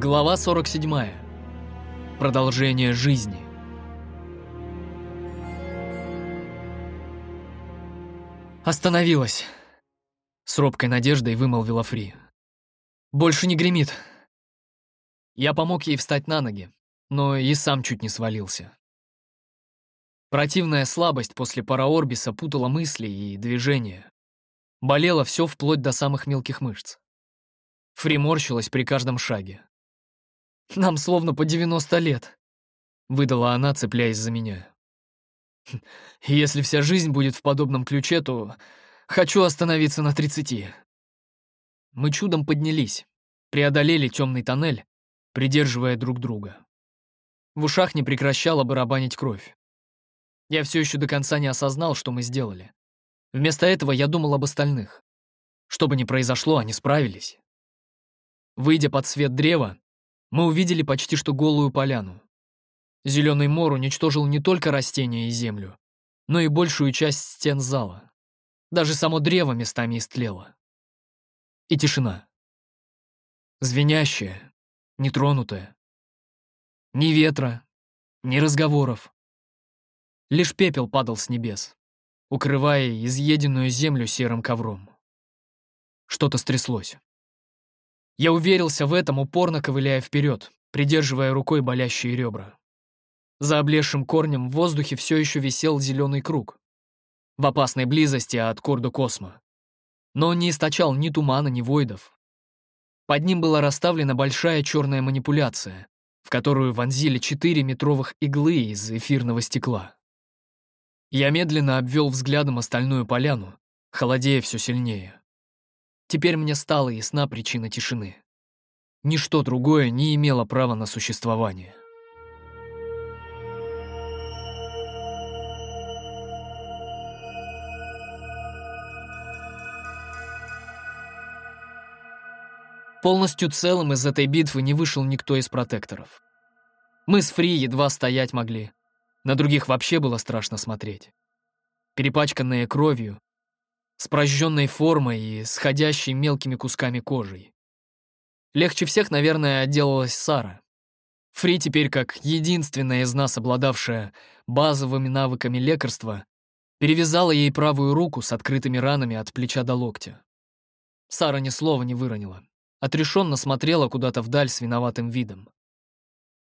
Глава 47. Продолжение жизни. Остановилась. С робкой надеждой вымолвила Фри. Больше не гремит. Я помог ей встать на ноги, но и сам чуть не свалился. Противная слабость после параорбиса путала мысли и движения. Болело все вплоть до самых мелких мышц. Фри морщилась при каждом шаге. Нам словно по 90 лет», — выдала она, цепляясь за меня. «Если вся жизнь будет в подобном ключе, то хочу остановиться на 30. Мы чудом поднялись, преодолели темный тоннель, придерживая друг друга. В ушах не прекращала барабанить кровь. Я все еще до конца не осознал, что мы сделали. Вместо этого я думал об остальных. Что бы ни произошло, они справились. Выйдя под свет древа, мы увидели почти что голую поляну. Зеленый мор уничтожил не только растения и землю, но и большую часть стен зала. Даже само древо местами истлело. И тишина. Звенящая, нетронутая. Ни ветра, ни разговоров. Лишь пепел падал с небес, укрывая изъеденную землю серым ковром. Что-то стряслось. Я уверился в этом, упорно ковыляя вперед, придерживая рукой болящие ребра. За облезшим корнем в воздухе все еще висел зеленый круг. В опасной близости от корду космо. Но он не источал ни тумана, ни войдов. Под ним была расставлена большая черная манипуляция, в которую вонзили четыре метровых иглы из эфирного стекла. Я медленно обвел взглядом остальную поляну, холодея все сильнее. Теперь мне стала ясна причина тишины. Ничто другое не имело права на существование. Полностью целым из этой битвы не вышел никто из протекторов. Мы с Фри едва стоять могли. На других вообще было страшно смотреть. Перепачканные кровью, с прожженной формой и сходящей мелкими кусками кожей. Легче всех, наверное, отделалась Сара. Фри теперь, как единственная из нас, обладавшая базовыми навыками лекарства, перевязала ей правую руку с открытыми ранами от плеча до локтя. Сара ни слова не выронила. Отрешенно смотрела куда-то вдаль с виноватым видом.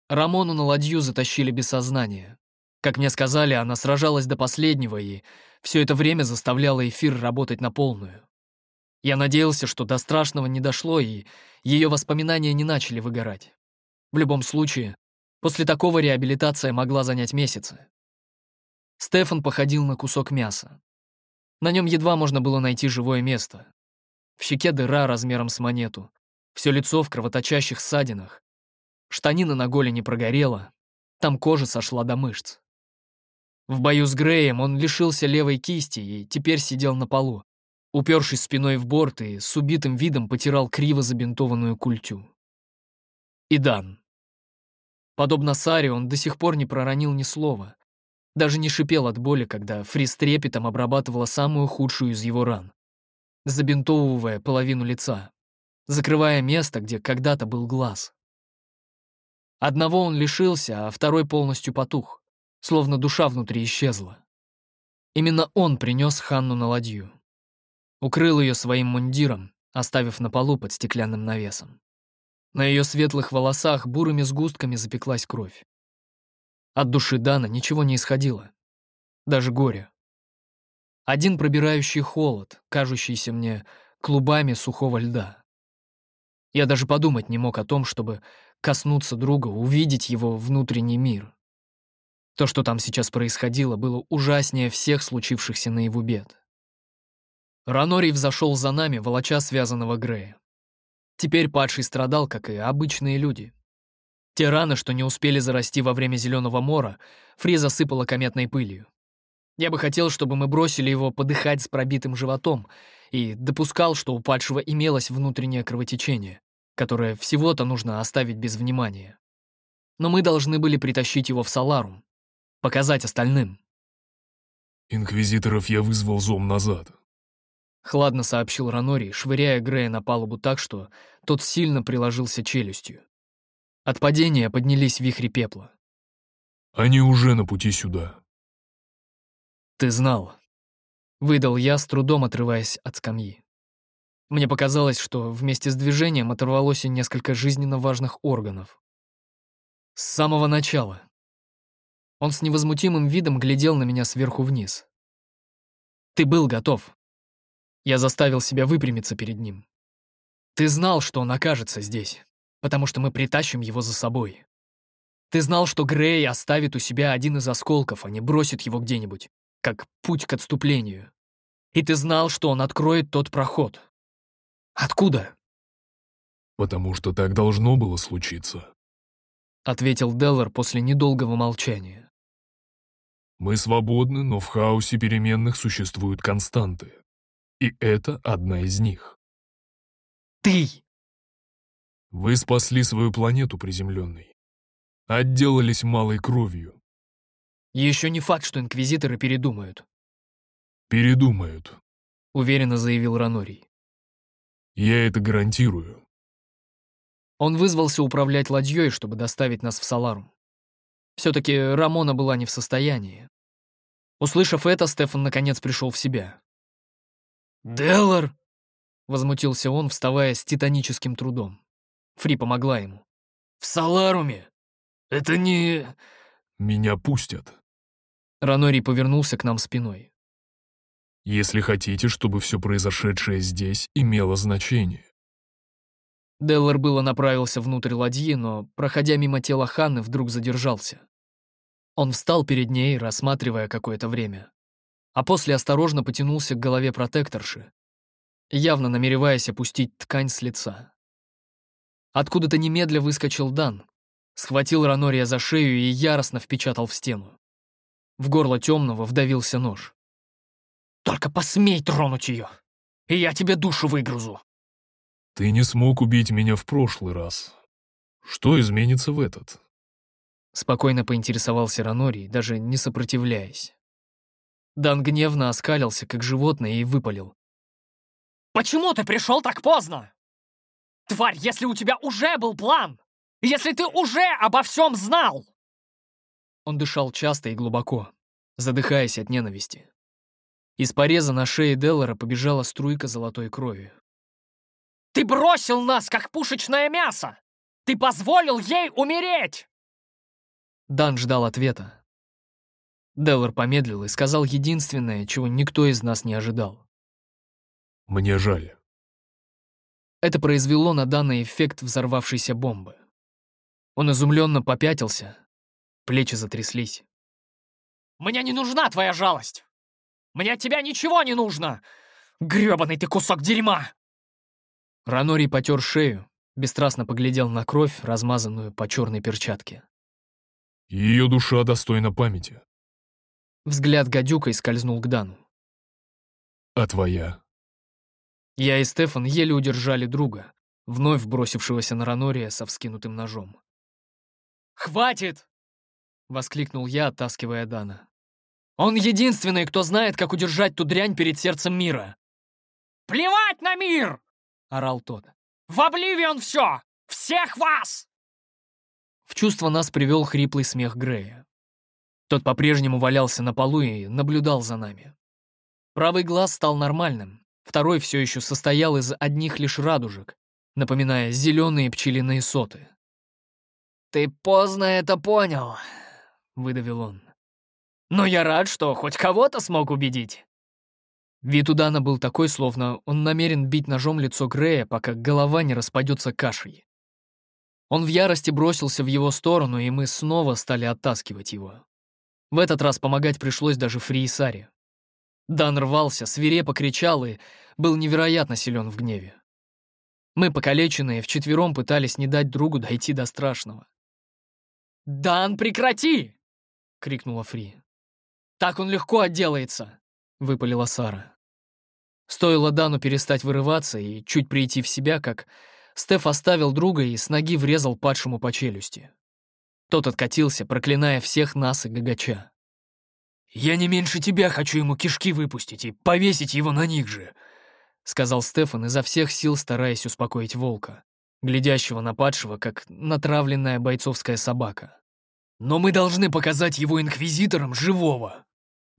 Рамону на ладью затащили без сознания. Как мне сказали, она сражалась до последнего и все это время заставляла эфир работать на полную. Я надеялся, что до страшного не дошло, и ее воспоминания не начали выгорать. В любом случае, после такого реабилитация могла занять месяцы. Стефан походил на кусок мяса. На нем едва можно было найти живое место. В щеке дыра размером с монету, все лицо в кровоточащих ссадинах. Штанина на голени прогорела, там кожа сошла до мышц. В бою с Греем он лишился левой кисти и теперь сидел на полу, упершись спиной в борт и с убитым видом потирал криво забинтованную культю. И Дан. Подобно Саре, он до сих пор не проронил ни слова, даже не шипел от боли, когда Фри с трепетом обрабатывала самую худшую из его ран, забинтовывая половину лица, закрывая место, где когда-то был глаз. Одного он лишился, а второй полностью потух словно душа внутри исчезла. Именно он принес Ханну на ладью. Укрыл ее своим мундиром, оставив на полу под стеклянным навесом. На ее светлых волосах бурыми сгустками запеклась кровь. От души Дана ничего не исходило. Даже горе. Один пробирающий холод, кажущийся мне клубами сухого льда. Я даже подумать не мог о том, чтобы коснуться друга, увидеть его внутренний мир. То, что там сейчас происходило, было ужаснее всех случившихся на его бед. Ранорий взошел за нами, волоча связанного Грея. Теперь падший страдал, как и обычные люди. Те раны, что не успели зарасти во время Зеленого мора, Фри засыпала кометной пылью. Я бы хотел, чтобы мы бросили его подыхать с пробитым животом и допускал, что у падшего имелось внутреннее кровотечение, которое всего-то нужно оставить без внимания. Но мы должны были притащить его в Саларум, Показать остальным. «Инквизиторов я вызвал зом назад», — хладно сообщил Ранори, швыряя Грея на палубу так, что тот сильно приложился челюстью. От падения поднялись вихри пепла. Они уже на пути сюда. «Ты знал», — выдал я, с трудом отрываясь от скамьи. Мне показалось, что вместе с движением оторвалось и несколько жизненно важных органов. С самого начала. Он с невозмутимым видом глядел на меня сверху вниз. Ты был готов. Я заставил себя выпрямиться перед ним. Ты знал, что он окажется здесь, потому что мы притащим его за собой. Ты знал, что Грей оставит у себя один из осколков, а не бросит его где-нибудь, как путь к отступлению. И ты знал, что он откроет тот проход. Откуда? Потому что так должно было случиться, ответил Деллар после недолгого молчания. Мы свободны, но в хаосе переменных существуют константы. И это одна из них. Ты! Вы спасли свою планету, приземленный. Отделались малой кровью. Еще не факт, что инквизиторы передумают. Передумают, уверенно заявил Ранорий. Я это гарантирую. Он вызвался управлять ладьей, чтобы доставить нас в Саларум. Все-таки Рамона была не в состоянии. Услышав это, Стефан наконец пришел в себя. «Деллар!» — возмутился он, вставая с титаническим трудом. Фри помогла ему. «В Саларуме! Это не...» «Меня пустят». Ранорий повернулся к нам спиной если хотите, чтобы все произошедшее здесь имело значение. Деллар было направился внутрь ладьи, но, проходя мимо тела Ханны, вдруг задержался. Он встал перед ней, рассматривая какое-то время, а после осторожно потянулся к голове протекторши, явно намереваясь опустить ткань с лица. Откуда-то немедля выскочил Дан, схватил Ранория за шею и яростно впечатал в стену. В горло темного вдавился нож. Только посмей тронуть ее, и я тебе душу выгрузу. Ты не смог убить меня в прошлый раз. Что изменится в этот? Спокойно поинтересовался Ранорий, даже не сопротивляясь. Дан гневно оскалился, как животное, и выпалил. «Почему ты пришел так поздно? Тварь, если у тебя уже был план! Если ты уже обо всем знал!» Он дышал часто и глубоко, задыхаясь от ненависти. Из пореза на шее Деллара побежала струйка золотой крови. «Ты бросил нас, как пушечное мясо! Ты позволил ей умереть!» Дан ждал ответа. Деллар помедлил и сказал единственное, чего никто из нас не ожидал. «Мне жаль». Это произвело на Дана эффект взорвавшейся бомбы. Он изумленно попятился, плечи затряслись. «Мне не нужна твоя жалость! Мне от тебя ничего не нужно! грёбаный ты кусок дерьма!» Ранори потер шею, бесстрастно поглядел на кровь, размазанную по черной перчатке. Ее душа достойна памяти. Взгляд гадюкой скользнул к Дану. А твоя? Я и Стефан еле удержали друга, вновь бросившегося на Ранория со вскинутым ножом. «Хватит!» — воскликнул я, оттаскивая Дана. Он единственный, кто знает, как удержать ту дрянь перед сердцем мира. «Плевать на мир!» — орал тот. «В Обливион все! Всех вас!» В чувство нас привел хриплый смех Грея. Тот по-прежнему валялся на полу и наблюдал за нами. Правый глаз стал нормальным, второй все еще состоял из одних лишь радужек, напоминая зеленые пчелиные соты. «Ты поздно это понял», — выдавил он. Но я рад, что хоть кого-то смог убедить. Вид у Дана был такой, словно он намерен бить ножом лицо Грея, пока голова не распадется кашей. Он в ярости бросился в его сторону, и мы снова стали оттаскивать его. В этот раз помогать пришлось даже Фри и Саре. Дан рвался, свирепо кричал и был невероятно силен в гневе. Мы, покалеченные, вчетвером пытались не дать другу дойти до страшного. «Дан, прекрати!» — крикнула Фри. Так он легко отделается», — выпалила Сара. Стоило Дану перестать вырываться и чуть прийти в себя, как Стеф оставил друга и с ноги врезал падшему по челюсти. Тот откатился, проклиная всех нас и гагача. «Я не меньше тебя хочу ему кишки выпустить и повесить его на них же», — сказал Стефан, изо всех сил стараясь успокоить волка. глядящего на падшего, как натравленная бойцовская собака. «Но мы должны показать его инквизиторам живого.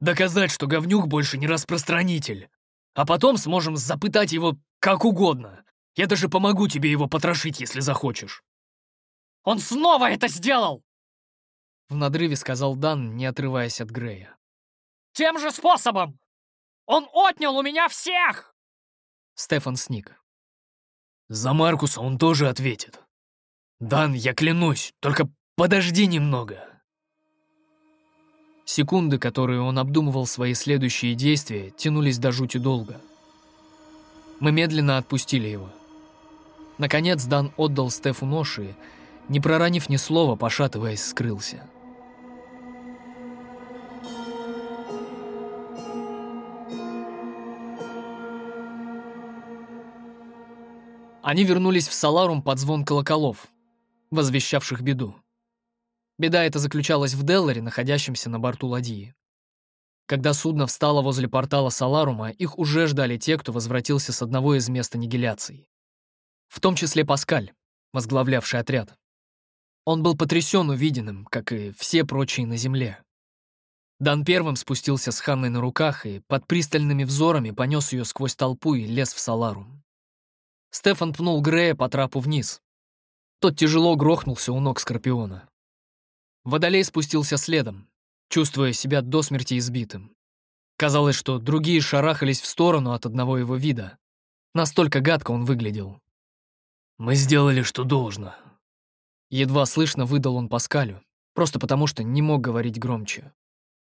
Доказать, что говнюк больше не распространитель. А потом сможем запытать его как угодно. Я даже помогу тебе его потрошить, если захочешь». «Он снова это сделал!» В надрыве сказал Дан, не отрываясь от Грея. «Тем же способом! Он отнял у меня всех!» Стефан сник. «За Маркуса он тоже ответит. Дан, я клянусь, только подожди немного». Секунды, которые он обдумывал свои следующие действия, тянулись до жути долго. Мы медленно отпустили его. Наконец Дан отдал Стефу нож не проронив ни слова, пошатываясь, скрылся. Они вернулись в Саларум под звон колоколов, возвещавших беду. Беда эта заключалась в Делларе, находящемся на борту ладьи. Когда судно встало возле портала Саларума, их уже ждали те, кто возвратился с одного из мест аннигиляции. В том числе Паскаль, возглавлявший отряд. Он был потрясен увиденным, как и все прочие на земле. Дан первым спустился с Ханной на руках и под пристальными взорами понес ее сквозь толпу и лез в Саларум. Стефан пнул Грея по трапу вниз. Тот тяжело грохнулся у ног Скорпиона. Водолей спустился следом, чувствуя себя до смерти избитым. Казалось, что другие шарахались в сторону от одного его вида. Настолько гадко он выглядел. «Мы сделали, что должно». Едва слышно выдал он Паскалю, просто потому что не мог говорить громче.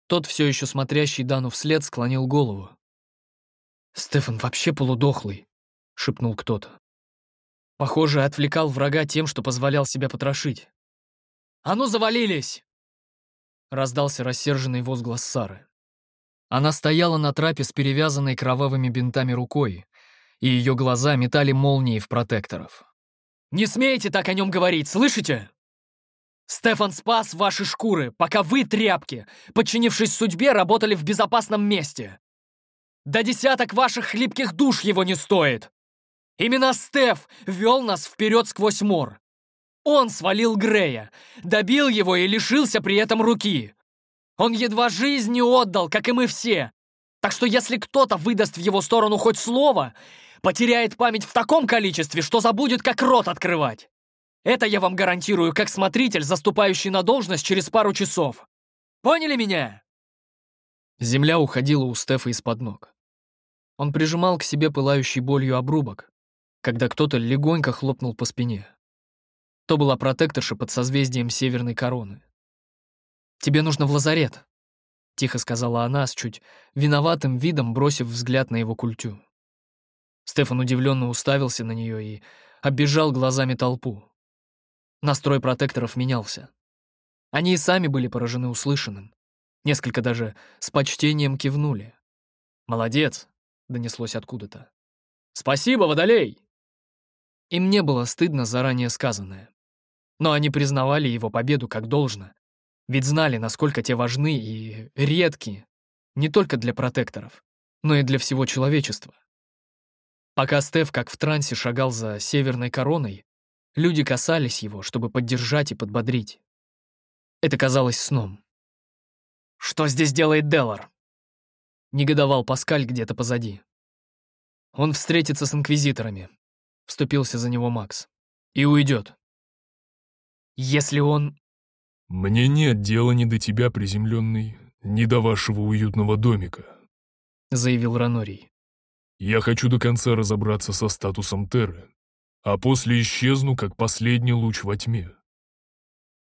Тот, все еще смотрящий Дану вслед, склонил голову. «Стефан вообще полудохлый», — шепнул кто-то. Похоже, отвлекал врага тем, что позволял себя потрошить. «А ну, завалились!» Раздался рассерженный возглас Сары. Она стояла на трапе с перевязанной кровавыми бинтами рукой, и ее глаза метали молнии в протекторов. «Не смейте так о нем говорить, слышите? Стефан спас ваши шкуры, пока вы, тряпки, подчинившись судьбе, работали в безопасном месте. Да десяток ваших хлипких душ его не стоит. Именно Стеф вел нас вперед сквозь мор. Он свалил Грея, добил его и лишился при этом руки. Он едва жизнь не отдал, как и мы все. Так что если кто-то выдаст в его сторону хоть слово, потеряет память в таком количестве, что забудет, как рот открывать. Это я вам гарантирую, как смотритель, заступающий на должность через пару часов. Поняли меня?» Земля уходила у Стефа из-под ног. Он прижимал к себе пылающий болью обрубок, когда кто-то легонько хлопнул по спине. То была протекторша под созвездием Северной Короны. «Тебе нужно в лазарет», — тихо сказала она с чуть виноватым видом, бросив взгляд на его культю. Стефан удивленно уставился на нее и оббежал глазами толпу. Настрой протекторов менялся. Они и сами были поражены услышанным. Несколько даже с почтением кивнули. «Молодец!» — донеслось откуда-то. «Спасибо, Водолей!» Им не было стыдно заранее сказанное. Но они признавали его победу как должно, ведь знали, насколько те важны и редки не только для протекторов, но и для всего человечества. Пока Стеф, как в трансе, шагал за северной короной, люди касались его, чтобы поддержать и подбодрить. Это казалось сном. «Что здесь делает Делар?» Негодовал Паскаль где-то позади. «Он встретится с инквизиторами», — вступился за него Макс. «И уйдет. Если он...» «Мне нет дела ни до тебя, приземленный, ни до вашего уютного домика», — заявил Ранорий. Я хочу до конца разобраться со статусом Терры, а после исчезну, как последний луч во тьме.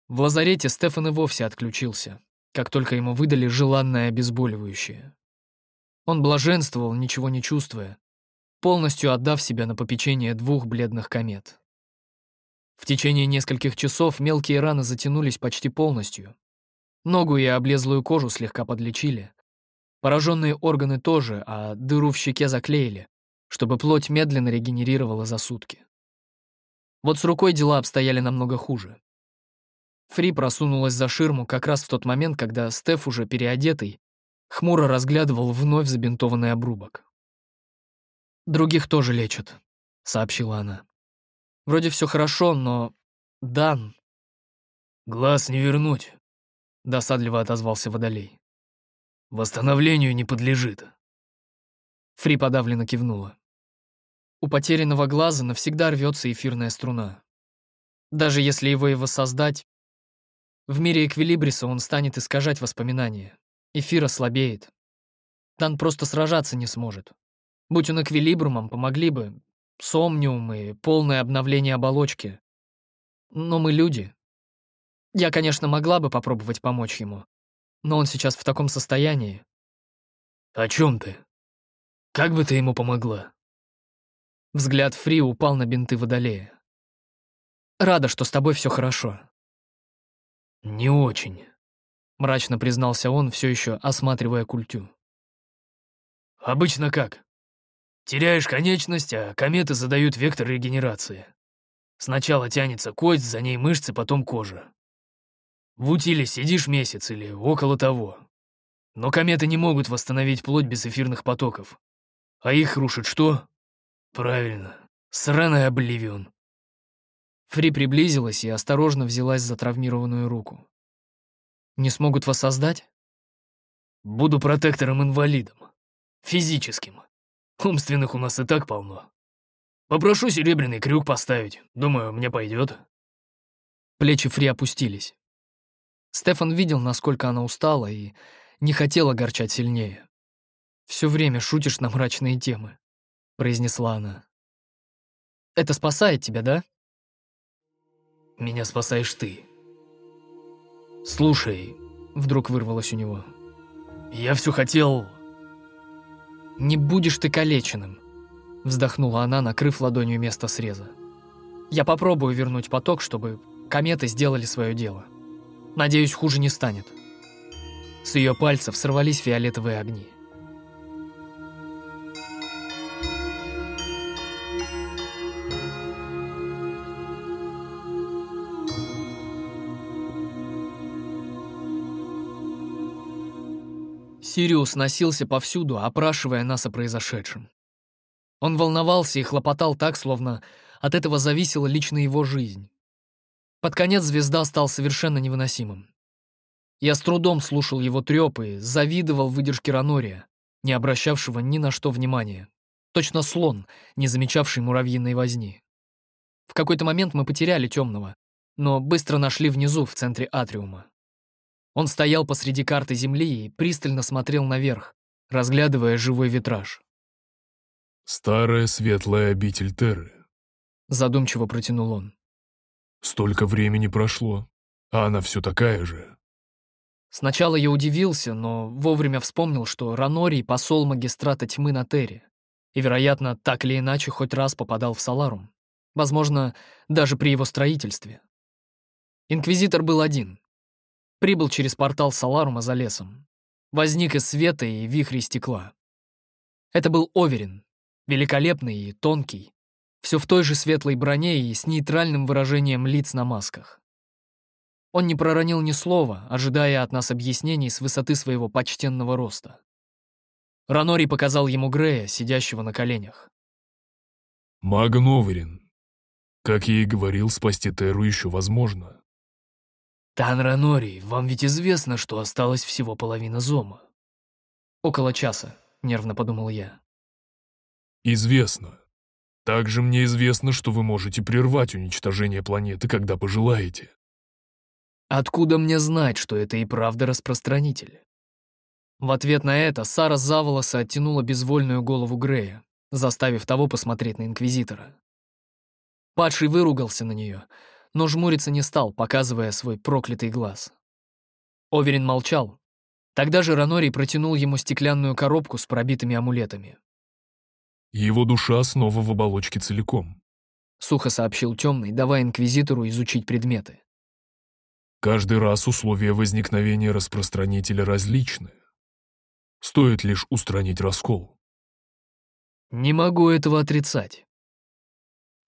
В лазарете Стефан и вовсе отключился, как только ему выдали желанное обезболивающее. Он блаженствовал, ничего не чувствуя, полностью отдав себя на попечение двух бледных комет. В течение нескольких часов мелкие раны затянулись почти полностью. Ногу и облезлую кожу слегка подлечили, Пораженные органы тоже, а дыру в щеке заклеили, чтобы плоть медленно регенерировала за сутки. Вот с рукой дела обстояли намного хуже. Фри просунулась за ширму как раз в тот момент, когда Стеф, уже переодетый, хмуро разглядывал вновь забинтованный обрубок. «Других тоже лечат», — сообщила она. Вроде все хорошо, но... Дан... «Глаз не вернуть», — досадливо отозвался Водолей. «Восстановлению не подлежит». Фри подавленно кивнула. У потерянного глаза навсегда рвется эфирная струна. Даже если его и воссоздать, в мире Эквилибриса он станет искажать воспоминания. Эфир ослабеет. Дан просто сражаться не сможет. Будь он Эквилибрумом, помогли бы сомниум и полное обновление оболочки. Но мы люди, я, конечно, могла бы попробовать помочь ему, но он сейчас в таком состоянии. О чем ты? Как бы ты ему помогла? Взгляд Фри упал на бинты Водолея. Рада, что с тобой все хорошо. Не очень, мрачно признался он, все еще осматривая культю. Обычно как? Теряешь конечность, а кометы задают вектор регенерации. Сначала тянется кость, за ней мышцы, потом кожа. В утиле сидишь месяц или около того. Но кометы не могут восстановить плоть без эфирных потоков. А их рушит что? Правильно, сраный обливион. Фри приблизилась и осторожно взялась за травмированную руку. Не смогут воссоздать? Буду протектором-инвалидом. Физическим. Умственных у нас и так полно. Попрошу серебряный крюк поставить. Думаю, мне пойдет. Плечи Фри опустились. Стефан видел, насколько она устала, и не хотел огорчать сильнее. «Все время шутишь на мрачные темы», — произнесла она. «Это спасает тебя, да?» «Меня спасаешь ты. Слушай», — вдруг вырвалось у него, — «я все хотел...» «Не будешь ты калеченным», — вздохнула она, накрыв ладонью место среза. «Я попробую вернуть поток, чтобы кометы сделали свое дело». Надеюсь, хуже не станет. С ее пальцев сорвались фиолетовые огни. Сириус носился повсюду, опрашивая нас о произошедшем. Он волновался и хлопотал так, словно от этого зависела лично его жизнь. Под конец звезда стал совершенно невыносимым. Я с трудом слушал его трёпы, завидовал выдержке Ранория, не обращавшего ни на что внимания. Точно слон, не замечавший муравьиной возни. В какой-то момент мы потеряли темного, но быстро нашли внизу, в центре атриума. Он стоял посреди карты Земли и пристально смотрел наверх, разглядывая живой витраж. «Старая светлая обитель Терры», — задумчиво протянул он. Столько времени прошло, а она все такая же. Сначала я удивился, но вовремя вспомнил, что Ранорий — посол магистрата тьмы на Терре, и, вероятно, так или иначе хоть раз попадал в Саларум. Возможно, даже при его строительстве. Инквизитор был один. Прибыл через портал Саларума за лесом. Возник из света и вихрей стекла. Это был Оверин, великолепный и тонкий, все в той же светлой броне и с нейтральным выражением лиц на масках. Он не проронил ни слова, ожидая от нас объяснений с высоты своего почтенного роста. Ранори показал ему Грея, сидящего на коленях. «Маган Оверин. Как я и говорил, спасти Терру еще возможно». «Тан Ранори, вам ведь известно, что осталось всего половина Зома». «Около часа», — нервно подумал я. «Известно. Также мне известно, что вы можете прервать уничтожение планеты, когда пожелаете. Откуда мне знать, что это и правда распространитель? В ответ на это Сара за волосы оттянула безвольную голову Грея, заставив того посмотреть на Инквизитора. Падший выругался на нее, но жмуриться не стал, показывая свой проклятый глаз. Оверин молчал. Тогда же Ранорий протянул ему стеклянную коробку с пробитыми амулетами. Его душа снова в оболочке целиком. Сухо сообщил темный, давая инквизитору изучить предметы. Каждый раз условия возникновения распространителя различны. Стоит лишь устранить раскол. Не могу этого отрицать.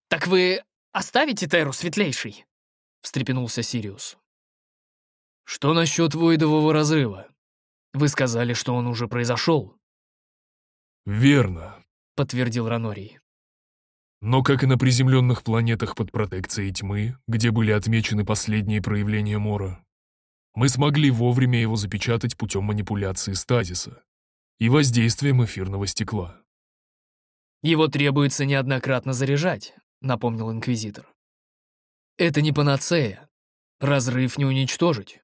«Так вы оставите Теру светлейший?» — встрепенулся Сириус. «Что насчет воидового разрыва? Вы сказали, что он уже произошел?» «Верно», — подтвердил Ранорий. Но как и на приземленных планетах под протекцией тьмы, где были отмечены последние проявления Мора, мы смогли вовремя его запечатать путем манипуляции стазиса и воздействием эфирного стекла. «Его требуется неоднократно заряжать», — напомнил Инквизитор. «Это не панацея. Разрыв не уничтожить».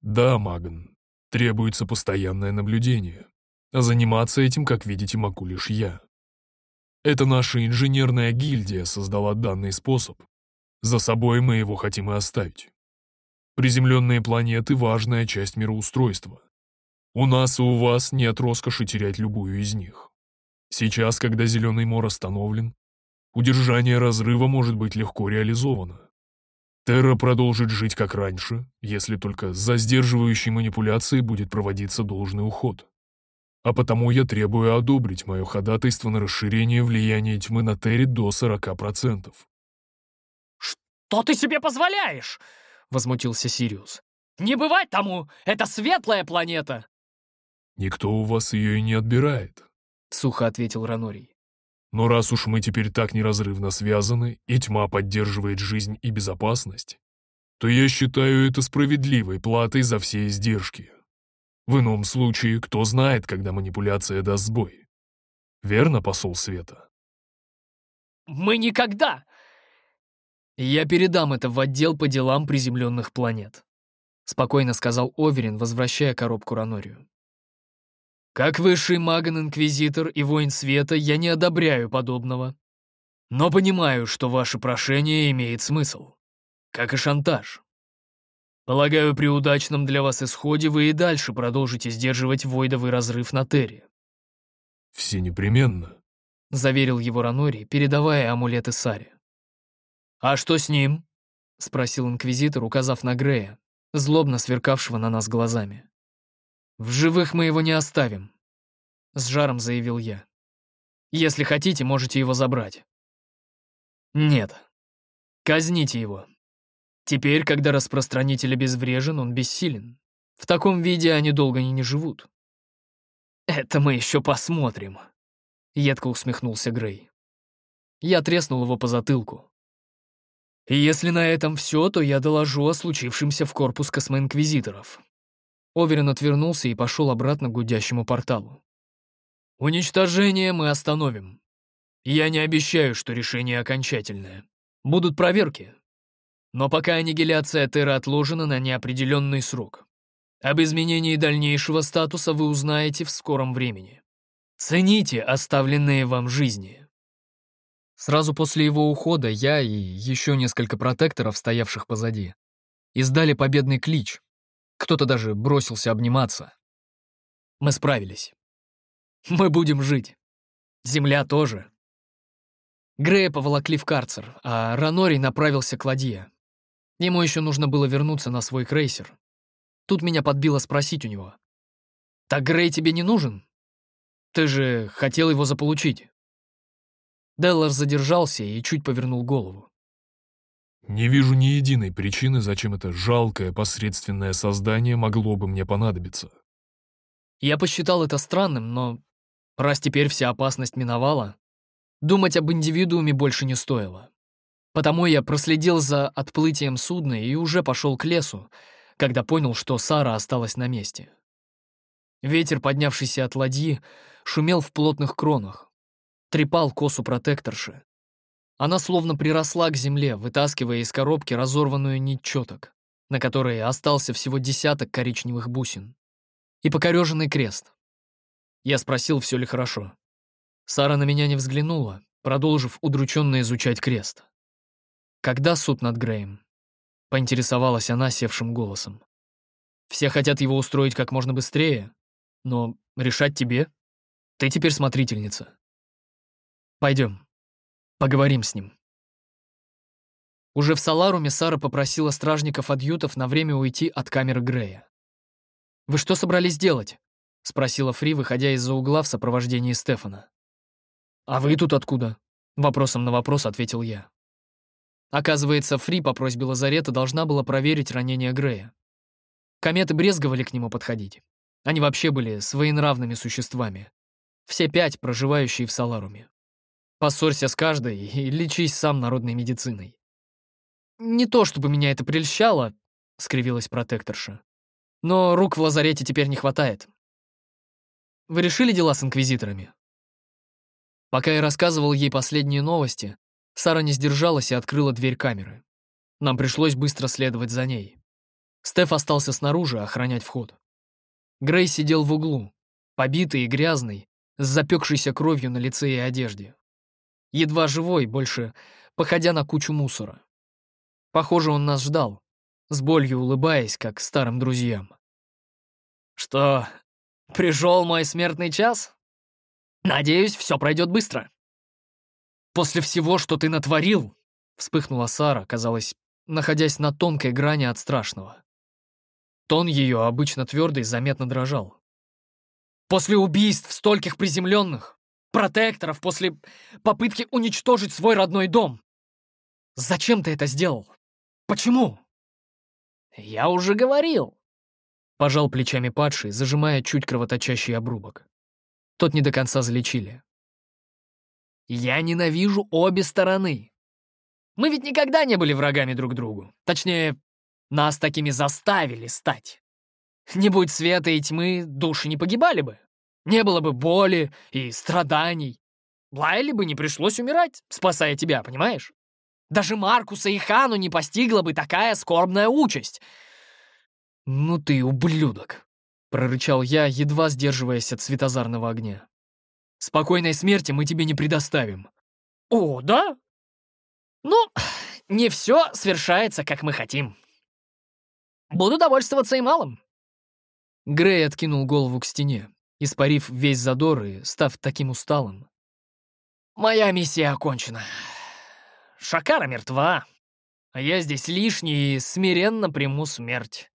«Да, Маган, требуется постоянное наблюдение, а заниматься этим, как видите, могу лишь я. Это наша инженерная гильдия создала данный способ. За собой мы его хотим и оставить. Приземленные планеты — важная часть мироустройства. У нас и у вас нет роскоши терять любую из них. Сейчас, когда Зеленый мор остановлен, удержание разрыва может быть легко реализовано. Терра продолжит жить как раньше, если только за сдерживающей манипуляцией будет проводиться должный уход а потому я требую одобрить мое ходатайство на расширение влияния тьмы на Терри до 40%. «Что ты себе позволяешь?» — возмутился Сириус. «Не бывать тому! Это светлая планета!» «Никто у вас ее и не отбирает», — сухо ответил Ранорий. «Но раз уж мы теперь так неразрывно связаны, и тьма поддерживает жизнь и безопасность, то я считаю это справедливой платой за все издержки». В ином случае, кто знает, когда манипуляция даст сбой. Верно, посол Света? Мы никогда! Я передам это в отдел по делам приземленных планет, спокойно сказал Оверин, возвращая коробку Ранорию. Как высший маган-инквизитор и воин света я не одобряю подобного. Но понимаю, что ваше прошение имеет смысл. Как и шантаж. Полагаю, при удачном для вас исходе вы и дальше продолжите сдерживать войдовый разрыв на Терре. «Все непременно», — заверил его Ранори, передавая амулеты Саре. «А что с ним?» — спросил Инквизитор, указав на Грея, злобно сверкавшего на нас глазами. «В живых мы его не оставим», — с жаром заявил я. «Если хотите, можете его забрать». «Нет. Казните его. Теперь, когда распространитель обезврежен, он бессилен. В таком виде они долго не живут. «Это мы еще посмотрим», — едко усмехнулся Грей. Я треснул его по затылку. И если на этом все, то я доложу о случившемся в корпус космоинквизиторов. Оверин отвернулся и пошел обратно к гудящему порталу. Уничтожение мы остановим. Я не обещаю, что решение окончательное. Будут проверки, но пока аннигиляция Терры отложена на неопределенный срок. Об изменении дальнейшего статуса вы узнаете в скором времени. Цените оставленные вам жизни. Сразу после его ухода я и еще несколько протекторов, стоявших позади, издали победный клич. Кто-то даже бросился обниматься. Мы справились. Мы будем жить. Земля тоже. Грея поволокли в карцер, а Ранори направился к ладье. Ему еще нужно было вернуться на свой крейсер. Тут меня подбило спросить у него. «Так Грей тебе не нужен? Ты же хотел его заполучить». Деллар задержался и чуть повернул голову. «Не вижу ни единой причины, зачем это жалкое посредственное создание могло бы мне понадобиться». Я посчитал это странным, но раз теперь вся опасность миновала, думать об индивидууме больше не стоило. Потому я проследил за отплытием судна и уже пошел к лесу, когда понял, что Сара осталась на месте. Ветер, поднявшийся от ладьи, шумел в плотных кронах, трепал косу протекторши. Она словно приросла к земле, вытаскивая из коробки разорванную нить четок, на которой остался всего десяток коричневых бусин, и покореженный крест. Я спросил, все ли хорошо. Сара на меня не взглянула, продолжив удрученно изучать крест. «Когда суд над Греем?» — поинтересовалась она севшим голосом. «Все хотят его устроить как можно быстрее, но решать тебе. Ты теперь смотрительница. Пойдем, поговорим с ним». Уже в Саларуме Сара попросила стражников-адъютов на время уйти от камеры Грея. «Вы что собрались делать?» — спросила Фри, выходя из-за угла в сопровождении Стефана. «А вы тут откуда?» — вопросом на вопрос ответил я. Оказывается, Фри по просьбе Лазарета должна была проверить ранение Грея. Кометы брезговали к нему подходить. Они вообще были своенравными существами. Все пять, проживающие в Саларуме. Поссорься с каждой и лечись сам народной медициной. Не то чтобы меня это прельщало, — скривилась протекторша. Но рук в лазарете теперь не хватает. Вы решили дела с инквизиторами? Пока я рассказывал ей последние новости, Сара не сдержалась и открыла дверь камеры. Нам пришлось быстро следовать за ней. Стеф остался снаружи охранять вход. Грей сидел в углу, побитый и грязный, с запекшейся кровью на лице и одежде. Едва живой, больше походя на кучу мусора. Похоже, он нас ждал, с болью улыбаясь, как старым друзьям. «Что, пришел мой смертный час? Надеюсь, все пройдет быстро». «После всего, что ты натворил», — вспыхнула Сара, казалось, находясь на тонкой грани от страшного. Тон ее, обычно твердый, заметно дрожал. «После убийств стольких приземленных, протекторов, после попытки уничтожить свой родной дом. Зачем ты это сделал? Почему?» «Я уже говорил», — пожал плечами падший, зажимая чуть кровоточащий обрубок. Тот не до конца залечили. «Я ненавижу обе стороны. Мы ведь никогда не были врагами друг другу. Точнее, нас такими заставили стать. Не будь света и тьмы, души не погибали бы. Не было бы боли и страданий. Лайли бы не пришлось умирать, спасая тебя, понимаешь? Даже Маркуса и Хану не постигла бы такая скорбная участь. «Ну ты ублюдок!» — прорычал я, едва сдерживаясь от светозарного огня. «Спокойной смерти мы тебе не предоставим». «О, да? Ну, не все свершается, как мы хотим», Буду довольствоваться и малым». Грей откинул голову к стене, испарив весь задор и став таким усталым. «Моя миссия окончена. Шакара мертва, а я здесь лишний и смиренно приму смерть.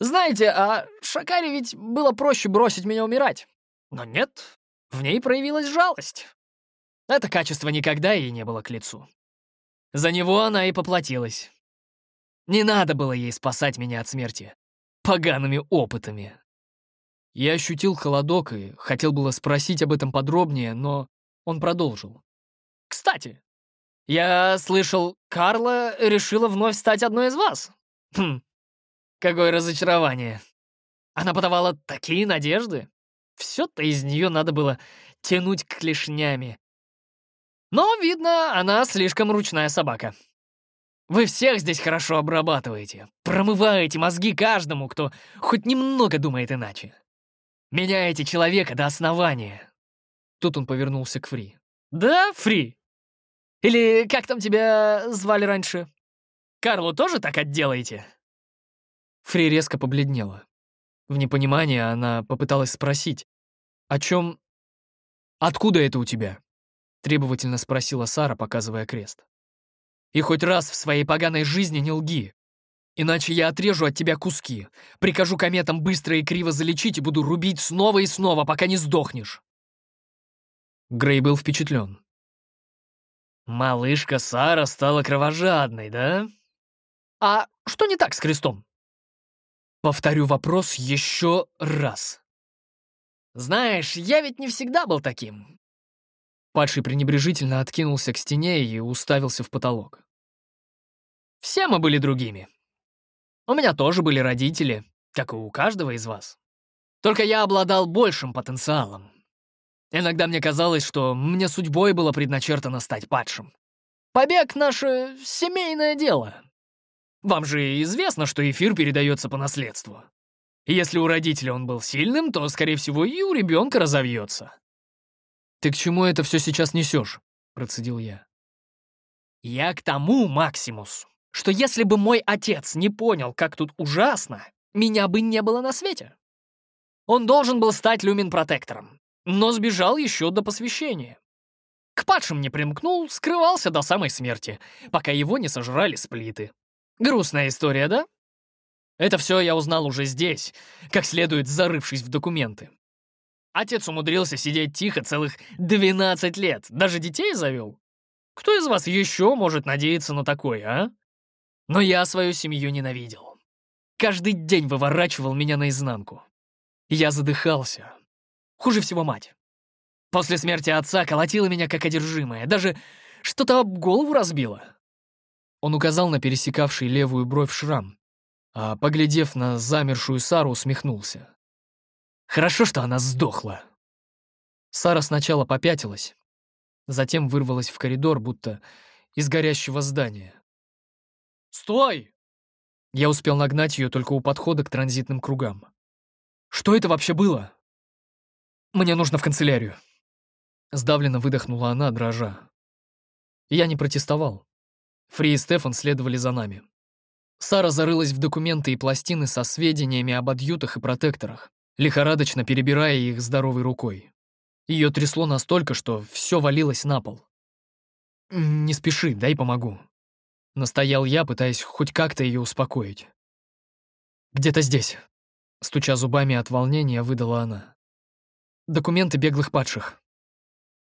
Знаете, а Шакаре ведь было проще бросить меня умирать. Но нет, в ней проявилась жалость. Это качество никогда ей не было к лицу. За него она и поплатилась. Не надо было ей спасать меня от смерти. Погаными опытами. Я ощутил холодок и хотел было спросить об этом подробнее, но он продолжил. «Кстати, я слышал, Карла решила вновь стать одной из вас. Хм, какое разочарование. Она подавала такие надежды. Все-то из нее надо было тянуть клешнями. Но, видно, она слишком ручная собака. Вы всех здесь хорошо обрабатываете, промываете мозги каждому, кто хоть немного думает иначе. Меняете человека до основания. Тут он повернулся к Фри. Да, Фри? Или как там тебя звали раньше? Карлу тоже так отделаете? Фри резко побледнела. В непонимании она попыталась спросить, «О чем? Откуда это у тебя?» Требовательно спросила Сара, показывая крест. И хоть раз в своей поганой жизни не лги. Иначе я отрежу от тебя куски, прикажу кометам быстро и криво залечить и буду рубить снова и снова, пока не сдохнешь. Грей был впечатлен. Малышка Сара стала кровожадной, да? А что не так с крестом? Повторю вопрос еще раз. Знаешь, я ведь не всегда был таким. Падший пренебрежительно откинулся к стене и уставился в потолок. «Все мы были другими. У меня тоже были родители, как и у каждого из вас. Только я обладал большим потенциалом. Иногда мне казалось, что мне судьбой было предначертано стать падшим. Побег — наше семейное дело. Вам же известно, что эфир передается по наследству. Если у родителя он был сильным, то, скорее всего, и у ребенка разовьется. «Ты к чему это все сейчас несешь?» — процедил я. «Я к тому, Максимус, что если бы мой отец не понял, как тут ужасно, меня бы не было на свете. Он должен был стать люмин-протектором, но сбежал еще до посвящения. К падшим не примкнул, скрывался до самой смерти, пока его не сожрали сплиты. Грустная история, да? Это все я узнал уже здесь, как следует зарывшись в документы. Отец умудрился сидеть тихо целых 12 лет, даже детей завел. Кто из вас еще может надеяться на такое, а? Но я свою семью ненавидел. Каждый день выворачивал меня наизнанку. Я задыхался. Хуже всего мать. После смерти отца колотила меня как одержимая, даже что-то об голову разбило. Он указал на пересекавший левую бровь шрам, а, поглядев на замершую Сару, усмехнулся. Хорошо, что она сдохла. Сара сначала попятилась, затем вырвалась в коридор, будто из горящего здания. «Стой!» Я успел нагнать ее только у подхода к транзитным кругам. «Что это вообще было?» «Мне нужно в канцелярию». Сдавленно выдохнула она, дрожа. Я не протестовал. Фри и Стефан следовали за нами. Сара зарылась в документы и пластины со сведениями об адъютах и протекторах, лихорадочно перебирая их здоровой рукой. Ее трясло настолько, что все валилось на пол. «Не спеши, дай помогу», — настоял я, пытаясь хоть как-то ее успокоить. «Где-то здесь», — стуча зубами от волнения, выдала она. «Документы беглых падших».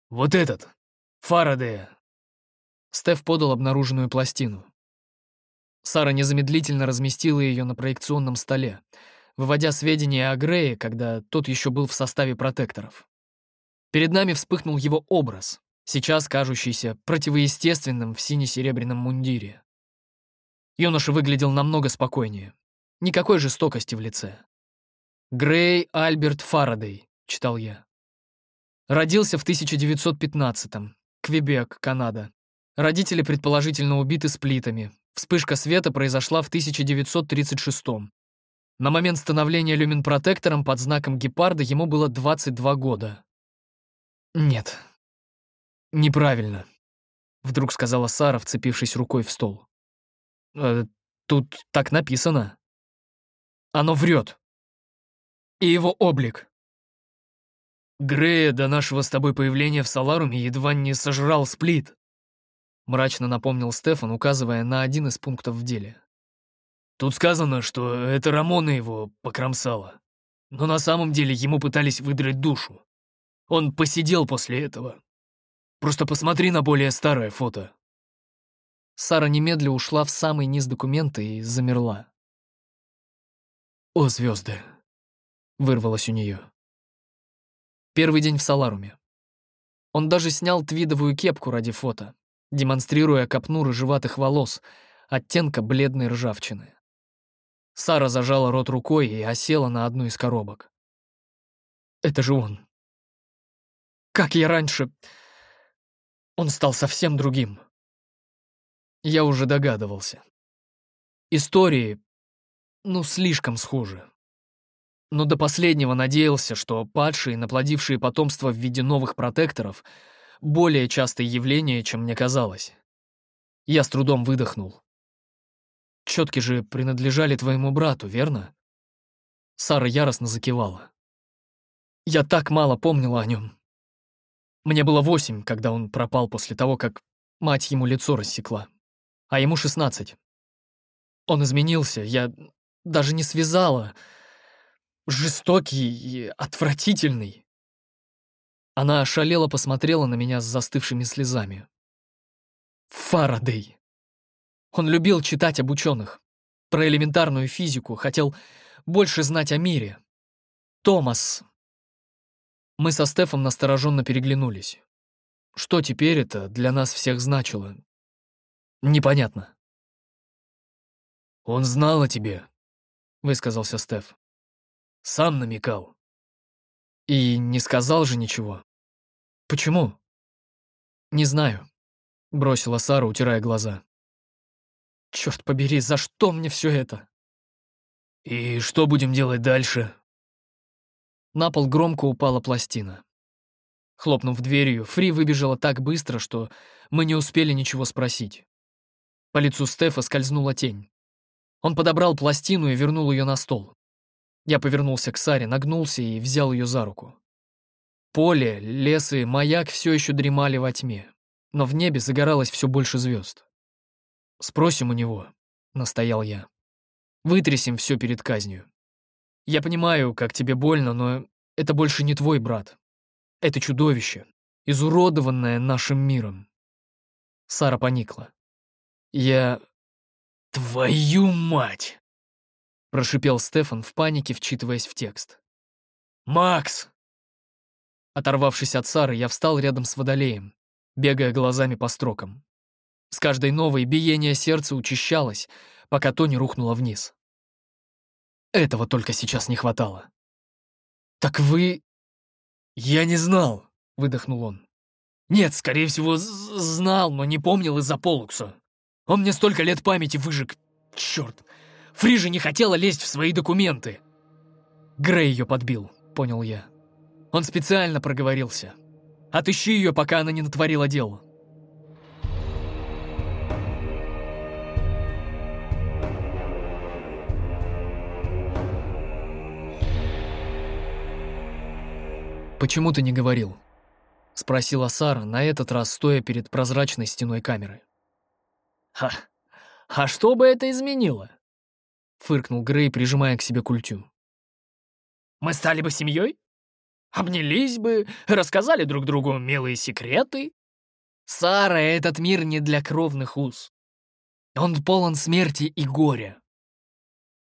«Вот этот, Фарадея». Стеф подал обнаруженную пластину. Сара незамедлительно разместила ее на проекционном столе, выводя сведения о Грее, когда тот еще был в составе протекторов. Перед нами вспыхнул его образ, сейчас кажущийся противоестественным в сине-серебряном мундире. Юноша выглядел намного спокойнее. Никакой жестокости в лице. «Грей Альберт Фарадей», — читал я. Родился в 1915-м, Квебек, Канада. Родители предположительно убиты сплитами. Вспышка света произошла в 1936-м. На момент становления люминпротектором под знаком гепарда ему было 22 года. «Нет. Неправильно», — вдруг сказала Сара, вцепившись рукой в стол. «Э, «Тут так написано. Оно врет. И его облик». «Грея до нашего с тобой появления в Саларуме едва не сожрал сплит», — мрачно напомнил Стефан, указывая на один из пунктов в деле. «Тут сказано, что это Рамона его покромсала, но на самом деле ему пытались выдрать душу. Он посидел после этого. Просто посмотри на более старое фото». Сара немедля ушла в самый низ документа и замерла. «О, звезды!» — вырвалось у нее. Первый день в Саларуме. Он даже снял твидовую кепку ради фото, демонстрируя копну рыжеватых волос, оттенка бледной ржавчины. Сара зажала рот рукой и осела на одну из коробок. «Это же он!» Как я раньше... Он стал совсем другим. Я уже догадывался. Истории, ну, слишком схожи. Но до последнего надеялся, что падшие, наплодившие потомство в виде новых протекторов, более частое явление, чем мне казалось. Я с трудом выдохнул. Четки же принадлежали твоему брату, верно? Сара яростно закивала. Я так мало помнила о нем. Мне было восемь, когда он пропал после того, как мать ему лицо рассекла. А ему шестнадцать. Он изменился, я даже не связала. Жестокий и отвратительный. Она ошалела посмотрела на меня с застывшими слезами. Фарадей. Он любил читать об ученых, про элементарную физику, хотел больше знать о мире. Томас, мы со Стефом настороженно переглянулись. Что теперь это для нас всех значило? Непонятно. «Он знал о тебе», — высказался Стеф. «Сам намекал». «И не сказал же ничего. Почему?» «Не знаю», — бросила Сара, утирая глаза. «Черт побери, за что мне все это?» «И что будем делать дальше?» На пол громко упала пластина. Хлопнув дверью, Фри выбежала так быстро, что мы не успели ничего спросить. По лицу Стефа скользнула тень. Он подобрал пластину и вернул ее на стол. Я повернулся к Саре, нагнулся и взял ее за руку. Поле, лес и маяк все еще дремали во тьме, но в небе загоралось все больше звезд. «Спросим у него», — настоял я. «Вытрясем все перед казнью». Я понимаю, как тебе больно, но это больше не твой брат. Это чудовище, изуродованное нашим миром. Сара поникла. Я... Твою мать! Прошипел Стефан в панике, вчитываясь в текст. «Макс!» Оторвавшись от Сары, я встал рядом с водолеем, бегая глазами по строкам. С каждой новой биение сердца учащалось, пока то не рухнуло вниз. Этого только сейчас не хватало. «Так вы...» «Я не знал», — выдохнул он. «Нет, скорее всего, знал, но не помнил из-за Полукса. Он мне столько лет памяти выжег. Черт! Фрижа не хотела лезть в свои документы!» Грей ее подбил, понял я. Он специально проговорился. Отыщи ее, пока она не натворила дел. «Почему ты не говорил?» — спросила Сара, на этот раз стоя перед прозрачной стеной камеры. «Ха, а что бы это изменило?» — фыркнул Грей, прижимая к себе культю. «Мы стали бы семьей? Обнялись бы, рассказали друг другу милые секреты?» «Сара, этот мир не для кровных уз. Он полон смерти и горя».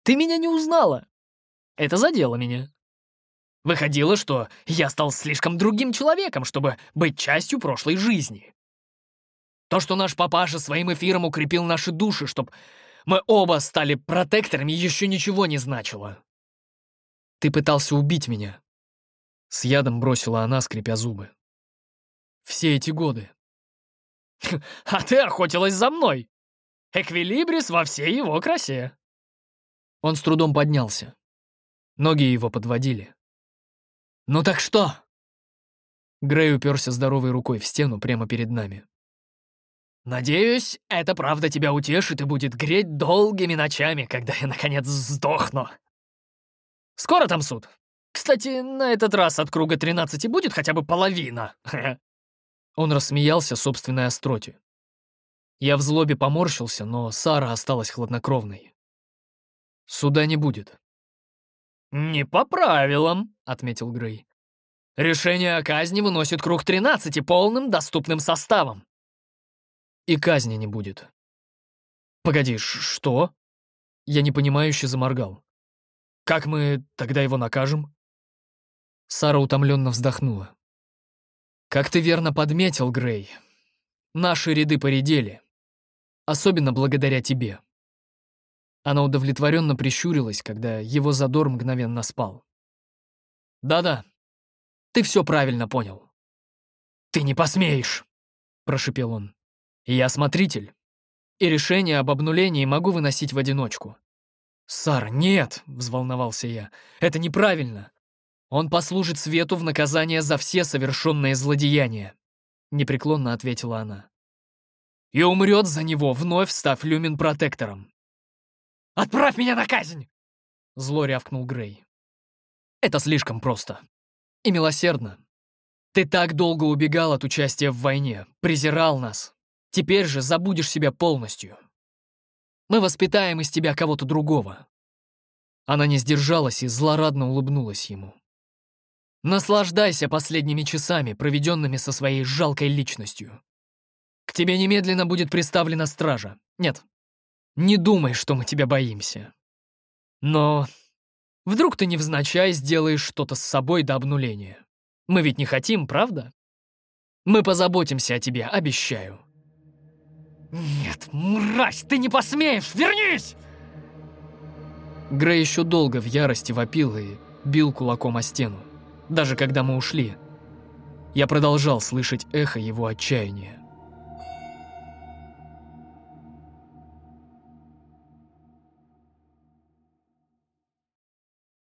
«Ты меня не узнала. Это задело меня. Выходило, что я стал слишком другим человеком, чтобы быть частью прошлой жизни. То, что наш папаша своим эфиром укрепил наши души, чтобы мы оба стали протекторами, еще ничего не значило. Ты пытался убить меня. С ядом бросила она, скрипя зубы. Все эти годы. А ты охотилась за мной. Эквилибрис во всей его красе. Он с трудом поднялся. Ноги его подводили. «Ну так что?» Грей уперся здоровой рукой в стену прямо перед нами. «Надеюсь, это правда тебя утешит и будет греть долгими ночами, когда я, наконец, сдохну. Скоро там суд. Кстати, на этот раз от круга 13 будет хотя бы половина». Он рассмеялся собственной остроте. Я в злобе поморщился, но Сара осталась хладнокровной. «Суда не будет. «Не по правилам», — отметил Грей. «Решение о казни выносит круг 13 полным доступным составом». «И казни не будет». «Погоди, что?» Я непонимающе заморгал. «Как мы тогда его накажем?» Сара утомленно вздохнула. «Как ты верно подметил, Грей, наши ряды поредели. Особенно благодаря тебе. Она удовлетворенно прищурилась, когда его задор мгновенно спал. «Да-да, ты все правильно понял». «Ты не посмеешь!» — прошепел он. «Я смотритель, и решение об обнулении могу выносить в одиночку». «Сара, нет!» — взволновался я. «Это неправильно. Он послужит свету в наказание за все совершенные злодеяния», — непреклонно ответила она. «И умрет за него, вновь став люмин-протектором. Отправь меня на казнь!» Зло рявкнул Грей. «Это слишком просто. И милосердно. Ты так долго убегал от участия в войне, презирал нас. Теперь же забудешь себя полностью. Мы воспитаем из тебя кого-то другого». Она не сдержалась и злорадно улыбнулась ему. «Наслаждайся последними часами, проведенными со своей жалкой личностью. К тебе немедленно будет приставлена стража. Нет, не думай, что мы тебя боимся. Но вдруг ты невзначай сделаешь что-то с собой до обнуления. Мы ведь не хотим, правда? Мы позаботимся о тебе, обещаю. Нет, мразь, ты не посмеешь! Вернись! Грей еще долго в ярости вопил и бил кулаком о стену. Даже когда мы ушли, я продолжал слышать эхо его отчаяния.